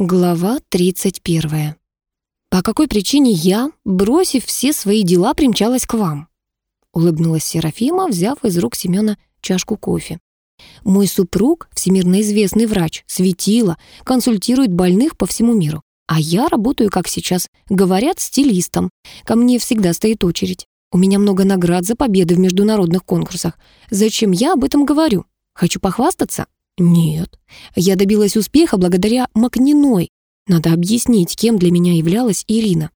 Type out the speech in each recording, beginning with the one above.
Глава 31. «По какой причине я, бросив все свои дела, примчалась к вам?» Улыбнулась Серафима, взяв из рук Семёна чашку кофе. «Мой супруг, всемирно известный врач, светила, консультирует больных по всему миру. А я работаю, как сейчас говорят, стилистом. Ко мне всегда стоит очередь. У меня много наград за победы в международных конкурсах. Зачем я об этом говорю? Хочу похвастаться? Нет, я добилась успеха благодаря Макниной. Надо объяснить, кем для меня являлась Ирина.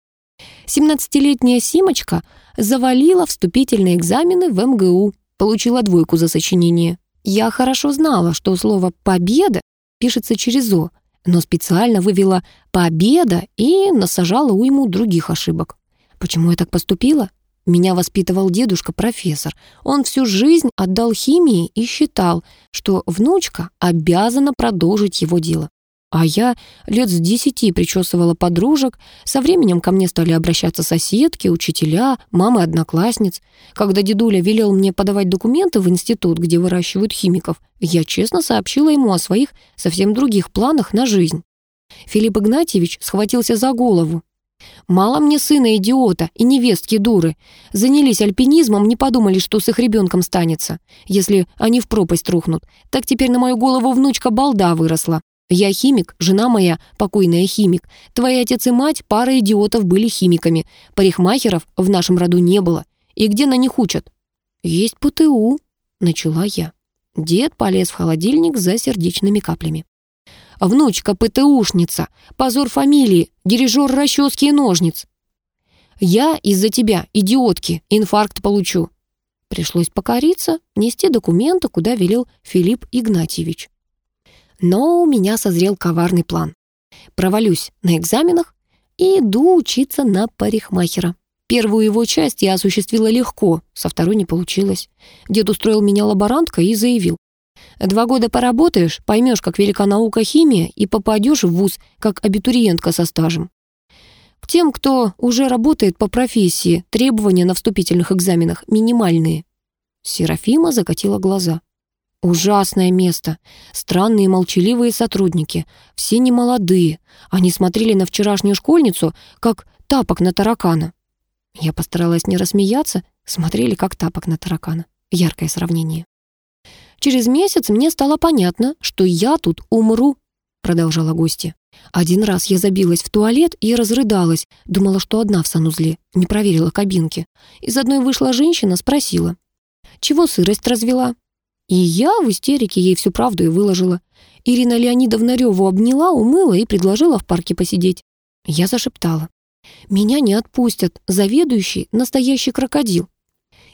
17-летняя Симочка завалила вступительные экзамены в МГУ, получила двойку за сочинение. Я хорошо знала, что слово «победа» пишется через «о», но специально вывела «победа» и насажала уйму других ошибок. Почему я так поступила? Меня воспитывал дедушка-профессор. Он всю жизнь отдал химии и считал, что внучка обязана продолжить его дело. А я лет с десяти причесывала подружек. Со временем ко мне стали обращаться соседки, учителя, мамы одноклассниц. Когда дедуля велел мне подавать документы в институт, где выращивают химиков, я честно сообщила ему о своих совсем других планах на жизнь. Филипп Игнатьевич схватился за голову. Мало мне сына идиота и невестки дуры. Занялись альпинизмом, не подумали, что с их ребенком станется, если они в пропасть рухнут. Так теперь на мою голову внучка балда выросла. Я химик, жена моя покойная химик. Твои отец и мать, пара идиотов, были химиками. Парикмахеров в нашем роду не было. И где на них учат? Есть ПТУ, начала я. Дед полез в холодильник за сердечными каплями. Внучка ПТУшница, позор фамилии, дирижер расчески и ножниц. Я из-за тебя, идиотки, инфаркт получу. Пришлось покориться, нести документы, куда велел Филипп Игнатьевич. Но у меня созрел коварный план. Провалюсь на экзаменах и иду учиться на парикмахера. Первую его часть я осуществила легко, со второй не получилось. Дед устроил меня лаборанткой и заявил. Два года поработаешь, поймешь, как велика наука химия, и попадешь в вуз, как абитуриентка со стажем. К тем, кто уже работает по профессии, требования на вступительных экзаменах минимальные. Серафима закатила глаза. Ужасное место. Странные молчаливые сотрудники. Все немолодые. Они смотрели на вчерашнюю школьницу, как тапок на таракана. Я постаралась не рассмеяться. Смотрели, как тапок на таракана. Яркое сравнение. Через месяц мне стало понятно, что я тут умру, продолжала гостья. Один раз я забилась в туалет и разрыдалась, думала, что одна в санузле, не проверила кабинки. Из одной вышла женщина, спросила, чего сырость развела? И я в истерике ей всю правду и выложила. Ирина Леонидовна Реву обняла, умыла и предложила в парке посидеть. Я зашептала. «Меня не отпустят, заведующий настоящий крокодил.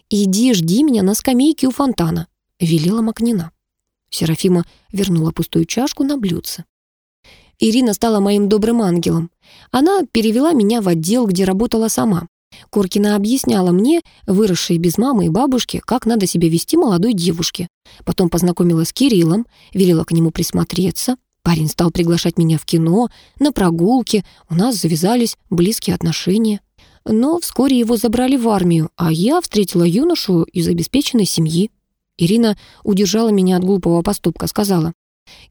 Иди жди меня на скамейке у фонтана велела Макнина. Серафима вернула пустую чашку на блюдце. Ирина стала моим добрым ангелом. Она перевела меня в отдел, где работала сама. Коркина объясняла мне, выросшей без мамы и бабушки, как надо себя вести молодой девушке. Потом познакомила с Кириллом, велела к нему присмотреться. Парень стал приглашать меня в кино, на прогулки, у нас завязались близкие отношения. Но вскоре его забрали в армию, а я встретила юношу из обеспеченной семьи. Ирина удержала меня от глупого поступка, сказала,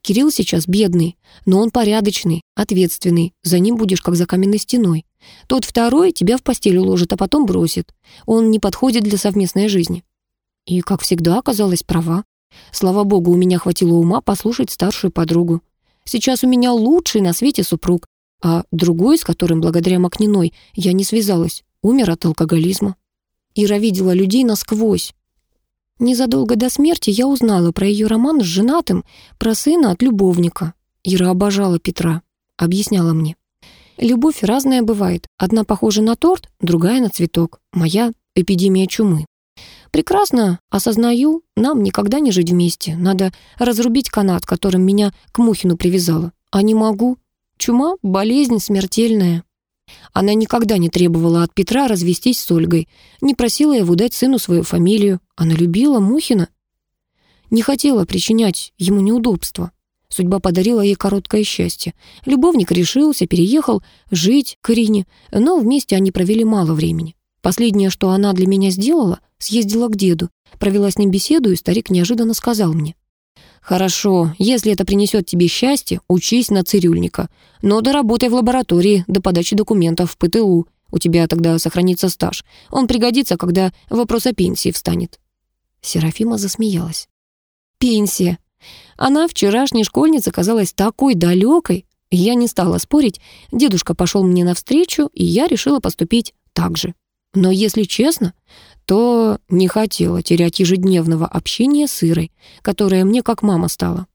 «Кирилл сейчас бедный, но он порядочный, ответственный, за ним будешь как за каменной стеной. Тот второй тебя в постель уложит, а потом бросит. Он не подходит для совместной жизни». И, как всегда, оказалась права. Слава богу, у меня хватило ума послушать старшую подругу. Сейчас у меня лучший на свете супруг, а другой, с которым благодаря Макниной я не связалась, умер от алкоголизма. Ира видела людей насквозь, Незадолго до смерти я узнала про ее роман с женатым, про сына от любовника. Ира обожала Петра, объясняла мне. Любовь разная бывает. Одна похожа на торт, другая на цветок. Моя — эпидемия чумы. Прекрасно осознаю, нам никогда не жить вместе. Надо разрубить канат, которым меня к Мухину привязала. А не могу. Чума — болезнь смертельная. Она никогда не требовала от Петра развестись с Ольгой, не просила его дать сыну свою фамилию. Она любила Мухина. Не хотела причинять ему неудобства. Судьба подарила ей короткое счастье. Любовник решился, переехал жить к Ирине, но вместе они провели мало времени. Последнее, что она для меня сделала, съездила к деду, провела с ним беседу, и старик неожиданно сказал мне, «Хорошо, если это принесет тебе счастье, учись на цирюльника. Но доработай в лаборатории до подачи документов в ПТУ. У тебя тогда сохранится стаж. Он пригодится, когда вопрос о пенсии встанет». Серафима засмеялась. «Пенсия. Она, вчерашняя школьница, казалась такой далекой. Я не стала спорить. Дедушка пошел мне навстречу, и я решила поступить так же. Но если честно, то не хотела терять ежедневного общения с Ирой, которая мне как мама стала.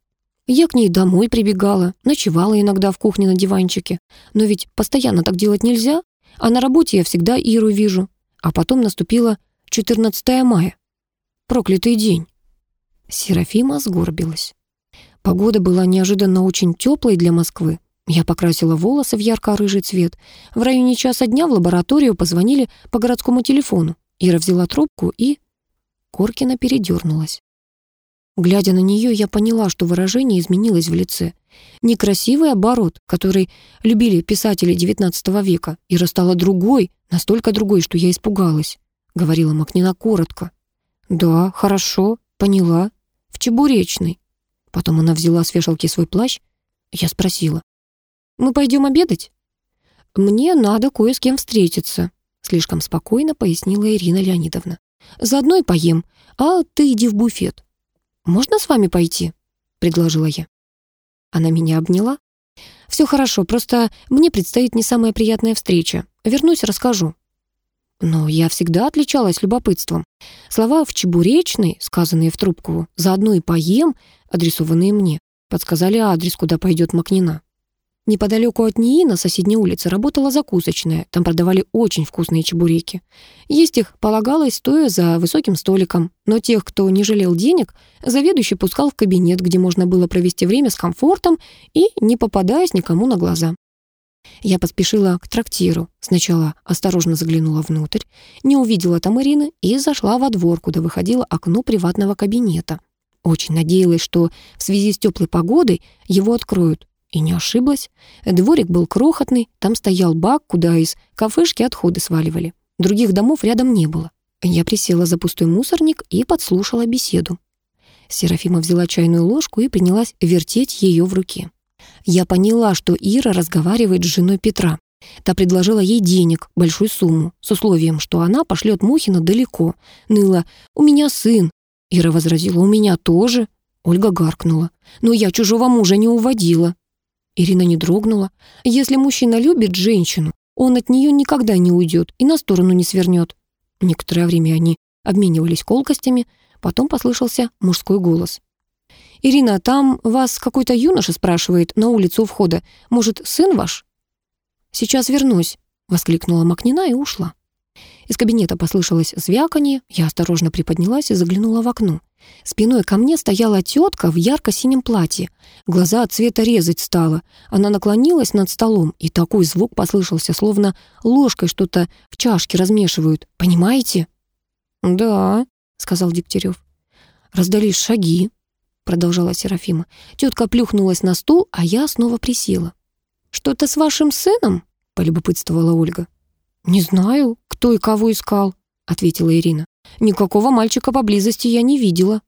Я к ней домой прибегала, ночевала иногда в кухне на диванчике. Но ведь постоянно так делать нельзя, а на работе я всегда Иру вижу. А потом наступило 14 мая. Проклятый день. Серафима сгорбилась. Погода была неожиданно очень теплой для Москвы. Я покрасила волосы в ярко-рыжий цвет. В районе часа дня в лабораторию позвонили по городскому телефону. Ира взяла трубку и... Коркина передернулась. Глядя на нее, я поняла, что выражение изменилось в лице. Некрасивый оборот, который любили писатели XIX века, Ира стала другой, настолько другой, что я испугалась. Говорила Макнина коротко. «Да, хорошо, поняла. В Чебуречной». Потом она взяла с вешалки свой плащ. Я спросила. «Мы пойдем обедать?» «Мне надо кое с кем встретиться», Слишком спокойно пояснила Ирина Леонидовна. «Заодно и поем, а ты иди в буфет». «Можно с вами пойти?» — предложила я. Она меня обняла. «Все хорошо, просто мне предстоит не самая приятная встреча. Вернусь, расскажу». Но я всегда отличалась любопытством. Слова в чебуречной, сказанные в трубку, «заодно и поем», адресованные мне, подсказали адрес, куда пойдет Макнина. Неподалеку от НИИ на соседней улице работала закусочная. Там продавали очень вкусные чебуреки. Есть их полагалось, стоя за высоким столиком. Но тех, кто не жалел денег, заведующий пускал в кабинет, где можно было провести время с комфортом и не попадаясь никому на глаза. Я поспешила к трактиру. Сначала осторожно заглянула внутрь, не увидела там Ирины и зашла во двор, куда выходило окно приватного кабинета. Очень надеялась, что в связи с теплой погодой его откроют. И не ошиблась. Дворик был крохотный, там стоял бак, куда из кафешки отходы сваливали. Других домов рядом не было. Я присела за пустой мусорник и подслушала беседу. Серафима взяла чайную ложку и принялась вертеть ее в руке. Я поняла, что Ира разговаривает с женой Петра. Та предложила ей денег, большую сумму, с условием, что она пошлет Мухина далеко. Ныла «У меня сын». Ира возразила «У меня тоже». Ольга гаркнула «Но я чужого мужа не уводила». Ирина не дрогнула. Если мужчина любит женщину, он от нее никогда не уйдет и на сторону не свернет. Некоторое время они обменивались колкостями, потом послышался мужской голос. «Ирина, там вас какой-то юноша спрашивает на улице у входа. Может, сын ваш?» «Сейчас вернусь», — воскликнула Макнина и ушла. Из кабинета послышалось звяканье, я осторожно приподнялась и заглянула в окно. Спиной ко мне стояла тетка в ярко-синем платье. Глаза от цвета резать стала. Она наклонилась над столом, и такой звук послышался, словно ложкой что-то в чашке размешивают. Понимаете? «Да», — сказал Дегтярев. «Раздались шаги», — продолжала Серафима. Тетка плюхнулась на стул, а я снова присела. «Что-то с вашим сыном?» — полюбопытствовала Ольга. «Не знаю, кто и кого искал», — ответила Ирина. Никакого мальчика поблизости я не видела.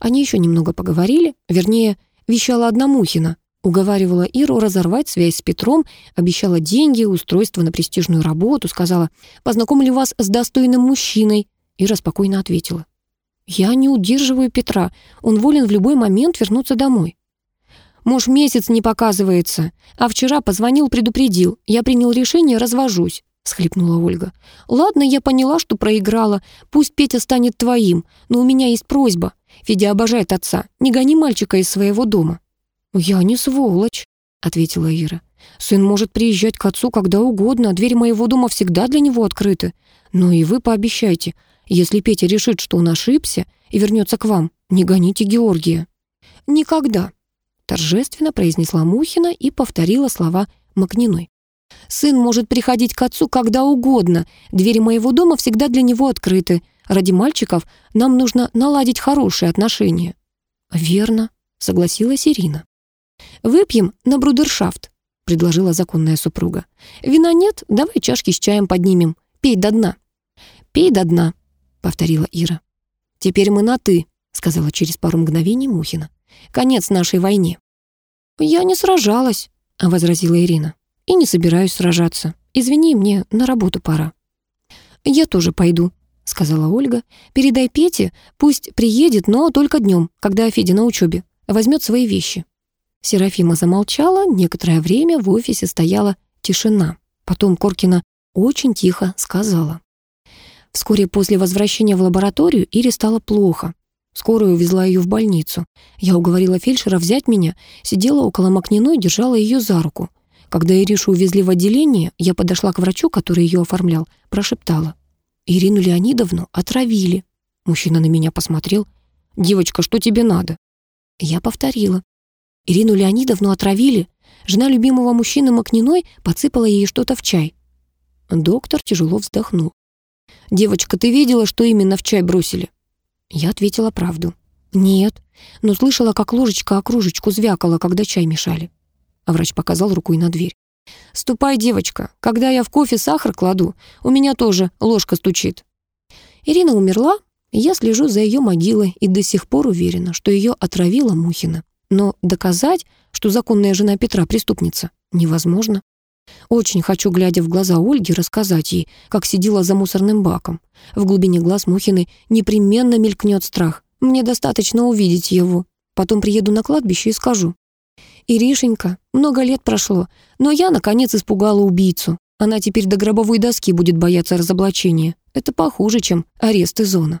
Они еще немного поговорили, вернее, вещала одна Мухина. Уговаривала Иру разорвать связь с Петром, обещала деньги, устройство на престижную работу, сказала «Познакомлю вас с достойным мужчиной». Ира спокойно ответила «Я не удерживаю Петра, он волен в любой момент вернуться домой». Муж месяц не показывается, а вчера позвонил, предупредил. Я принял решение, развожусь схлипнула Ольга. «Ладно, я поняла, что проиграла. Пусть Петя станет твоим, но у меня есть просьба. Федя обожает отца. Не гони мальчика из своего дома». «Я не сволочь», — ответила Ира. «Сын может приезжать к отцу когда угодно, двери моего дома всегда для него открыты. Но и вы пообещайте, если Петя решит, что он ошибся и вернется к вам, не гоните Георгия». «Никогда», — торжественно произнесла Мухина и повторила слова Макниной. Сын может приходить к отцу когда угодно. Двери моего дома всегда для него открыты. Ради мальчиков нам нужно наладить хорошие отношения». «Верно», — согласилась Ирина. «Выпьем на брудершафт», — предложила законная супруга. «Вина нет, давай чашки с чаем поднимем. Пей до дна». «Пей до дна», — повторила Ира. «Теперь мы на «ты», — сказала через пару мгновений Мухина. Конец нашей войне». «Я не сражалась», — возразила Ирина. «И не собираюсь сражаться. Извини, мне на работу пора». «Я тоже пойду», — сказала Ольга. «Передай Пете, пусть приедет, но только днем, когда Федя на учебе. Возьмет свои вещи». Серафима замолчала, некоторое время в офисе стояла тишина. Потом Коркина очень тихо сказала. Вскоре после возвращения в лабораторию Ире стало плохо. Скорая увезла ее в больницу. Я уговорила фельдшера взять меня, сидела около Макниной держала ее за руку. Когда Иришу увезли в отделение, я подошла к врачу, который ее оформлял, прошептала. «Ирину Леонидовну отравили». Мужчина на меня посмотрел. «Девочка, что тебе надо?» Я повторила. Ирину Леонидовну отравили. Жена любимого мужчины Макниной подсыпала ей что-то в чай. Доктор тяжело вздохнул. «Девочка, ты видела, что именно в чай бросили?» Я ответила правду. «Нет, но слышала, как ложечка о кружечку звякала, когда чай мешали». А врач показал рукой на дверь. «Ступай, девочка, когда я в кофе сахар кладу, у меня тоже ложка стучит». Ирина умерла, я слежу за ее могилой и до сих пор уверена, что ее отравила Мухина. Но доказать, что законная жена Петра преступница, невозможно. Очень хочу, глядя в глаза Ольги, рассказать ей, как сидела за мусорным баком. В глубине глаз Мухиной непременно мелькнет страх. Мне достаточно увидеть его. Потом приеду на кладбище и скажу. «Иришенька, много лет прошло, но я, наконец, испугала убийцу. Она теперь до гробовой доски будет бояться разоблачения. Это похуже, чем арест и зона».